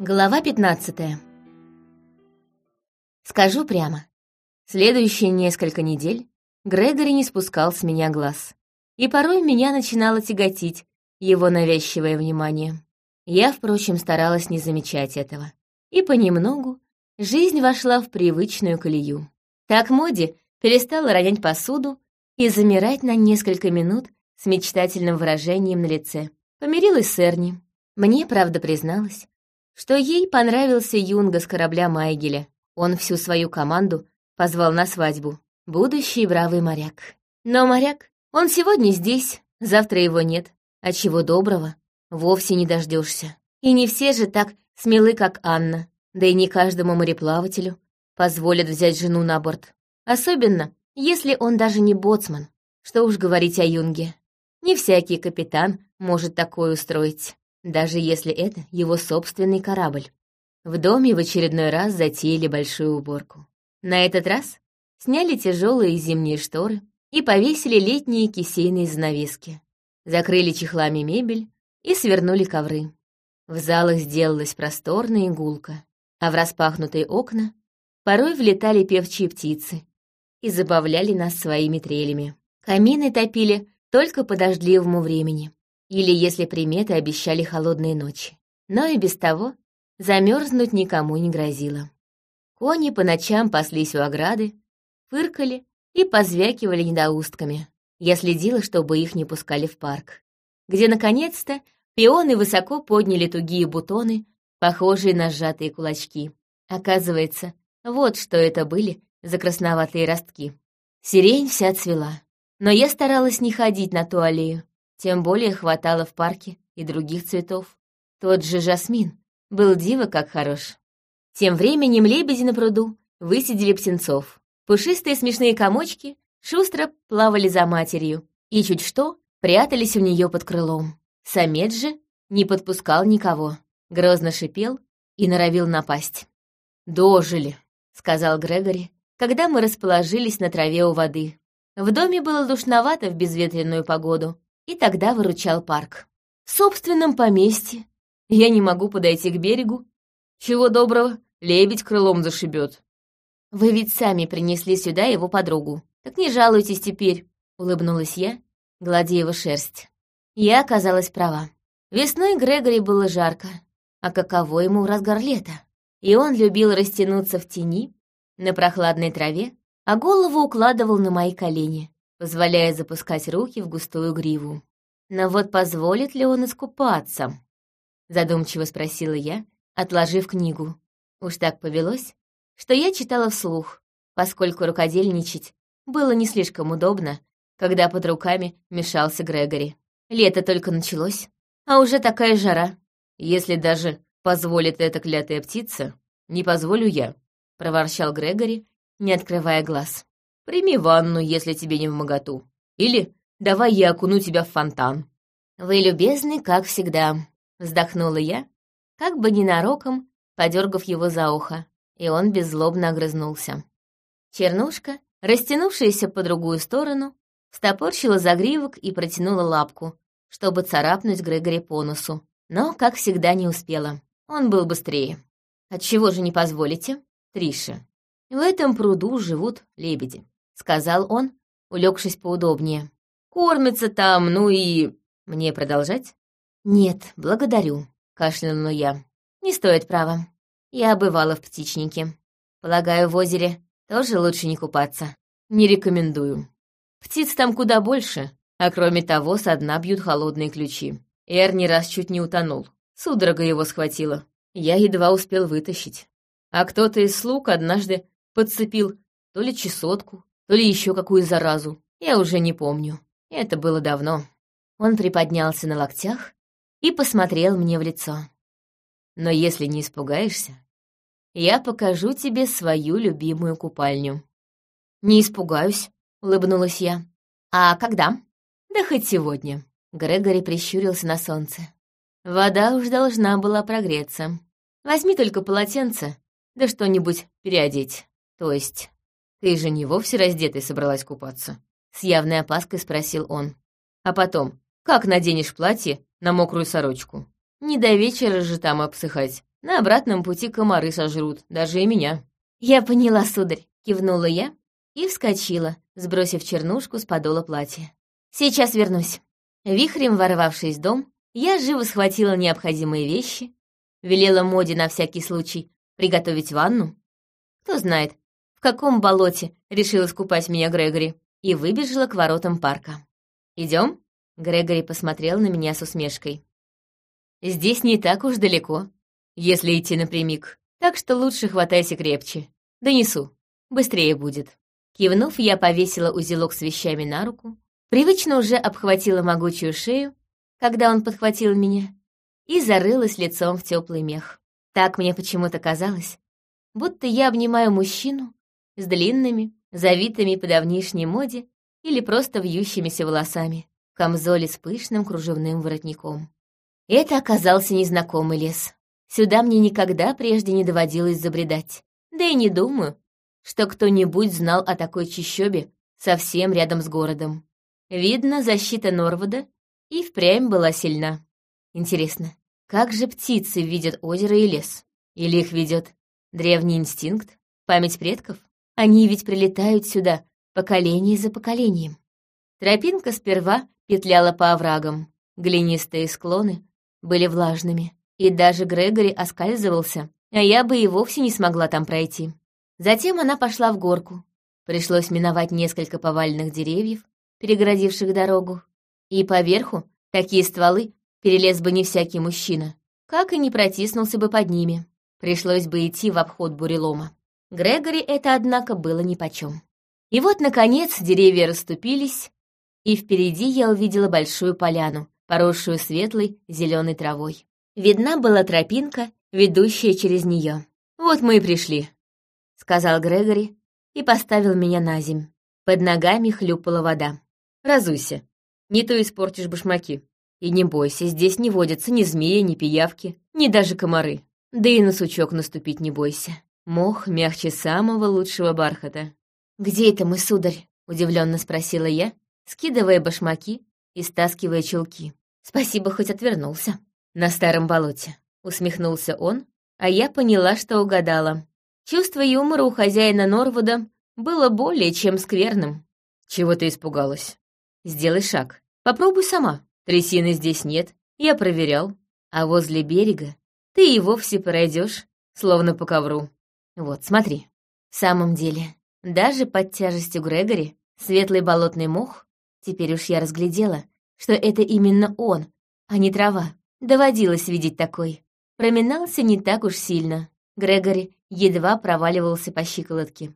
Глава 15 Скажу прямо. Следующие несколько недель Грегори не спускал с меня глаз. И порой меня начинало тяготить его навязчивое внимание. Я, впрочем, старалась не замечать этого. И понемногу жизнь вошла в привычную колею. Так Моди перестала ронять посуду и замирать на несколько минут с мечтательным выражением на лице. Помирилась с Эрни. Мне, правда, призналась, что ей понравился юнга с корабля Майгеля. Он всю свою команду позвал на свадьбу. Будущий бравый моряк. Но моряк, он сегодня здесь, завтра его нет. А чего доброго, вовсе не дождешься. И не все же так смелы, как Анна. Да и не каждому мореплавателю позволят взять жену на борт. Особенно, если он даже не боцман. Что уж говорить о юнге. Не всякий капитан может такое устроить даже если это его собственный корабль. В доме в очередной раз затеяли большую уборку. На этот раз сняли тяжелые зимние шторы и повесили летние кисейные занавески, закрыли чехлами мебель и свернули ковры. В залах сделалась просторная игулка, а в распахнутые окна порой влетали певчие птицы и забавляли нас своими трелями. Камины топили только по дождливому времени или если приметы обещали холодные ночи. Но и без того замерзнуть никому не грозило. Кони по ночам паслись у ограды, фыркали и позвякивали недоустками. Я следила, чтобы их не пускали в парк, где, наконец-то, пионы высоко подняли тугие бутоны, похожие на сжатые кулачки. Оказывается, вот что это были за красноватые ростки. Сирень вся цвела, но я старалась не ходить на ту аллею, тем более хватало в парке и других цветов. Тот же жасмин был диво как хорош. Тем временем лебеди на пруду высидели птенцов. Пушистые смешные комочки шустро плавали за матерью и чуть что прятались у нее под крылом. Самец же не подпускал никого, грозно шипел и норовил напасть. «Дожили», — сказал Грегори, когда мы расположились на траве у воды. В доме было душновато в безветренную погоду, и тогда выручал парк. В собственном поместье я не могу подойти к берегу. Чего доброго, лебедь крылом зашибет. Вы ведь сами принесли сюда его подругу. Так не жалуйтесь теперь, улыбнулась я, гладя его шерсть. Я оказалась права. Весной Грегори было жарко, а каково ему в разгар лета. И он любил растянуться в тени, на прохладной траве, а голову укладывал на мои колени позволяя запускать руки в густую гриву. «Но вот позволит ли он искупаться?» — задумчиво спросила я, отложив книгу. Уж так повелось, что я читала вслух, поскольку рукодельничать было не слишком удобно, когда под руками мешался Грегори. Лето только началось, а уже такая жара. Если даже позволит эта клятая птица, не позволю я, — проворчал Грегори, не открывая глаз. Прими ванну, если тебе не в моготу. Или давай я окуну тебя в фонтан». «Вы любезны, как всегда», — вздохнула я, как бы ненароком, подергав его за ухо, и он беззлобно огрызнулся. Чернушка, растянувшаяся по другую сторону, стопорщила загривок и протянула лапку, чтобы царапнуть Грегори по носу, но, как всегда, не успела. Он был быстрее. «Отчего же не позволите?» «Триша, в этом пруду живут лебеди. — сказал он, улегшись поудобнее. «Кормится там, ну и...» «Мне продолжать?» «Нет, благодарю», — кашлянула я. «Не стоит права. Я бывала в птичнике. Полагаю, в озере тоже лучше не купаться. Не рекомендую. Птиц там куда больше, а кроме того, со дна бьют холодные ключи. Эрни раз чуть не утонул. Судорога его схватила. Я едва успел вытащить. А кто-то из слуг однажды подцепил то ли чесотку, то ли еще какую заразу. Я уже не помню. Это было давно. Он приподнялся на локтях и посмотрел мне в лицо. Но если не испугаешься, я покажу тебе свою любимую купальню. Не испугаюсь, улыбнулась я. А когда? Да хоть сегодня. Грегори прищурился на солнце. Вода уж должна была прогреться. Возьми только полотенце, да что-нибудь переодеть. То есть «Ты же не вовсе раздетой собралась купаться?» С явной опаской спросил он. «А потом, как наденешь платье на мокрую сорочку? Не до вечера же там обсыхать. На обратном пути комары сожрут, даже и меня». «Я поняла, сударь», — кивнула я и вскочила, сбросив чернушку с подола платья. «Сейчас вернусь». Вихрем ворвавшись в дом, я живо схватила необходимые вещи, велела Моде на всякий случай приготовить ванну. Кто знает, каком болоте решила скупать меня Грегори, и выбежала к воротам парка. Идем? Грегори посмотрел на меня с усмешкой. «Здесь не так уж далеко, если идти напрямик, так что лучше хватайся крепче. Донесу, быстрее будет». Кивнув, я повесила узелок с вещами на руку, привычно уже обхватила могучую шею когда он подхватил меня, и зарылась лицом в теплый мех. Так мне почему-то казалось, будто я обнимаю мужчину с длинными, завитыми по давнишней моде или просто вьющимися волосами, в камзоле с пышным кружевным воротником. Это оказался незнакомый лес. Сюда мне никогда прежде не доводилось забредать. Да и не думаю, что кто-нибудь знал о такой чащобе совсем рядом с городом. Видно, защита Норвуда и впрямь была сильна. Интересно, как же птицы видят озеро и лес? Или их ведет древний инстинкт, память предков? Они ведь прилетают сюда поколение за поколением. Тропинка сперва петляла по оврагам, глинистые склоны были влажными, и даже Грегори оскальзывался, а я бы и вовсе не смогла там пройти. Затем она пошла в горку. Пришлось миновать несколько поваленных деревьев, перегородивших дорогу, и поверху такие стволы перелез бы не всякий мужчина, как и не протиснулся бы под ними. Пришлось бы идти в обход бурелома. Грегори это, однако, было нипочем. И вот, наконец, деревья расступились, и впереди я увидела большую поляну, поросшую светлой зеленой травой. Видна была тропинка, ведущая через нее. «Вот мы и пришли», — сказал Грегори и поставил меня на земь. Под ногами хлюпала вода. «Разуйся, не то испортишь башмаки. И не бойся, здесь не водятся ни змеи, ни пиявки, ни даже комары. Да и на сучок наступить не бойся. Мох мягче самого лучшего бархата. «Где это мы, сударь?» — удивленно спросила я, скидывая башмаки и стаскивая чулки. «Спасибо, хоть отвернулся». «На старом болоте», — усмехнулся он, а я поняла, что угадала. Чувство юмора у хозяина Норвуда было более чем скверным. «Чего ты испугалась?» Сделай шаг. Попробуй сама. Трясины здесь нет, я проверял. А возле берега ты и вовсе пройдешь, словно по ковру. Вот, смотри. В самом деле, даже под тяжестью Грегори светлый болотный мох, теперь уж я разглядела, что это именно он, а не трава. Доводилось видеть такой. Проминался не так уж сильно. Грегори едва проваливался по щиколотке.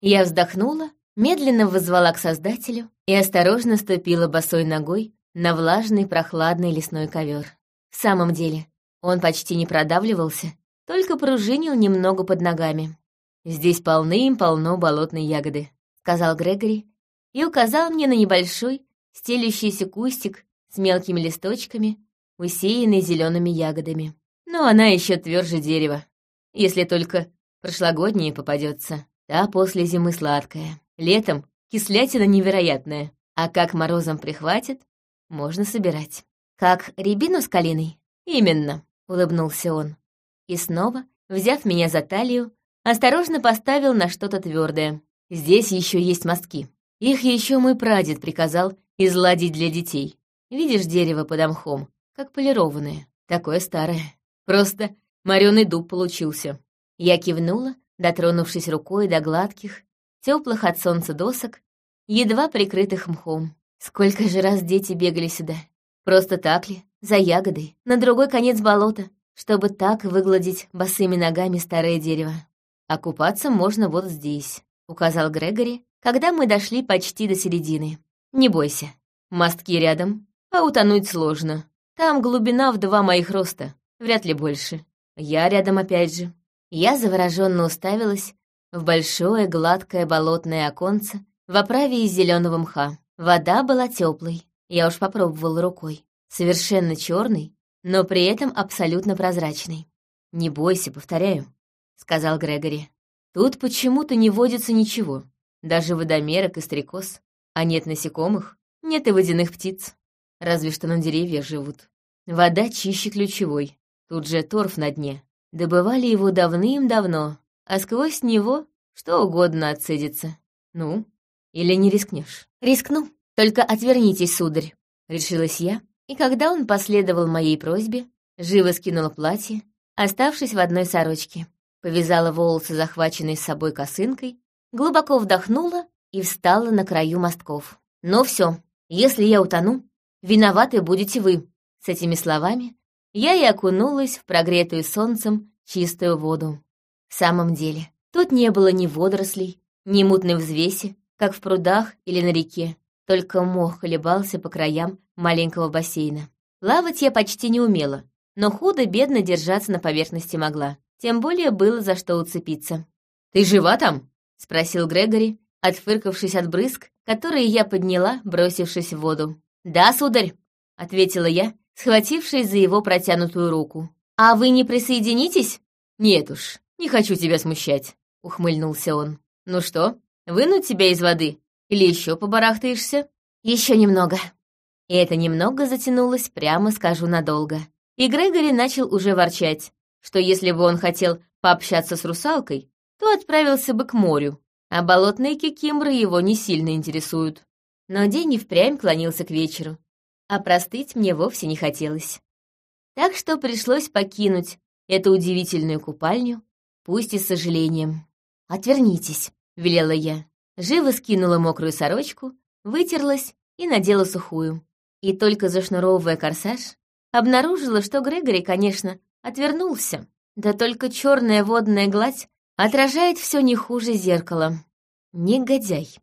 Я вздохнула медленно вызвала к Создателю и осторожно ступила босой ногой на влажный прохладный лесной ковер. В самом деле, он почти не продавливался, только пружинил немного под ногами. «Здесь полны-полно болотной ягоды», — сказал Грегори и указал мне на небольшой, стелющийся кустик с мелкими листочками, усеянный зелеными ягодами. Но она еще тверже дерева, если только прошлогодняя попадется. Та после зимы сладкая. Летом кислятина невероятная, а как морозом прихватит, можно собирать. Как рябину с калиной? Именно, улыбнулся он. И снова, взяв меня за талию, осторожно поставил на что-то твердое. Здесь еще есть мостки. Их еще мой прадед приказал изладить для детей. Видишь дерево под мхом, как полированное, такое старое. Просто мореный дуб получился. Я кивнула, дотронувшись рукой до гладких, теплых от солнца досок, едва прикрытых мхом. Сколько же раз дети бегали сюда? Просто так ли? За ягодой? На другой конец болота, чтобы так выгладить босыми ногами старое дерево. А купаться можно вот здесь, указал Грегори, когда мы дошли почти до середины. Не бойся, мостки рядом, а утонуть сложно. Там глубина в два моих роста, вряд ли больше. Я рядом опять же. Я завороженно уставилась в большое гладкое болотное оконце в оправе из зеленого мха. Вода была теплой, я уж попробовала рукой. Совершенно черный, но при этом абсолютно прозрачный. «Не бойся, повторяю», — сказал Грегори. «Тут почему-то не водится ничего, даже водомерок и стрекоз. А нет насекомых, нет и водяных птиц. Разве что на деревьях живут. Вода чище ключевой. Тут же торф на дне. Добывали его давным-давно, а сквозь него что угодно отцедится. Ну, или не рискнешь? Рискну. Только отвернитесь, сударь, решилась я, и когда он последовал моей просьбе, живо скинула платье, оставшись в одной сорочке, повязала волосы, захваченной с собой косынкой, глубоко вдохнула и встала на краю мостков. «Ну все, если я утону, виноваты будете вы». С этими словами я и окунулась в прогретую солнцем чистую воду. В самом деле, тут не было ни водорослей, ни мутной взвеси, как в прудах или на реке, только мох колебался по краям маленького бассейна. Плавать я почти не умела, но худо-бедно держаться на поверхности могла. Тем более было за что уцепиться. «Ты жива там?» — спросил Грегори, отфыркавшись от брызг, которые я подняла, бросившись в воду. «Да, сударь», — ответила я, схватившись за его протянутую руку. «А вы не присоединитесь?» «Нет уж, не хочу тебя смущать», — ухмыльнулся он. «Ну что, вынуть тебя из воды? Или еще побарахтаешься?» «Еще немного». И это немного затянулось, прямо скажу, надолго. И Грегори начал уже ворчать, что если бы он хотел пообщаться с русалкой, то отправился бы к морю, а болотные кикимры его не сильно интересуют. Но день и впрямь клонился к вечеру, а простыть мне вовсе не хотелось. Так что пришлось покинуть эту удивительную купальню, пусть и с сожалением. «Отвернитесь», — велела я. Живо скинула мокрую сорочку, вытерлась и надела сухую. И только зашнуровывая корсаж, обнаружила, что Грегори, конечно, отвернулся. Да только черная водная гладь отражает все не хуже зеркала. Негодяй.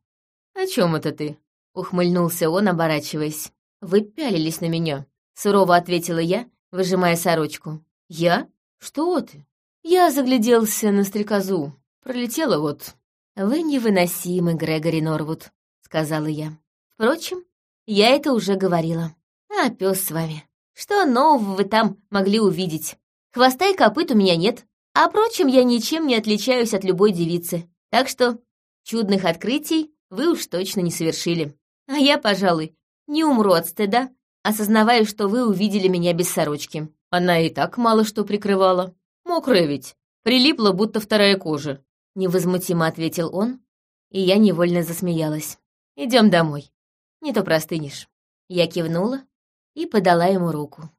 «О чем это ты?» — ухмыльнулся он, оборачиваясь. «Вы пялились на меня», — сурово ответила я, выжимая сорочку. «Я? Что ты?» Я загляделся на стрекозу. Пролетела вот. «Вы невыносимы, Грегори Норвуд», — сказала я. Впрочем, я это уже говорила. А пес с вами. Что нового вы там могли увидеть? Хвоста и копыт у меня нет. А впрочем, я ничем не отличаюсь от любой девицы. Так что чудных открытий вы уж точно не совершили. А я, пожалуй, не умру от стыда, осознавая, что вы увидели меня без сорочки. Она и так мало что прикрывала. Мокрая ведь. Прилипла, будто вторая кожа. Невозмутимо ответил он, и я невольно засмеялась. Идем домой. Не то простынешь. Я кивнула и подала ему руку.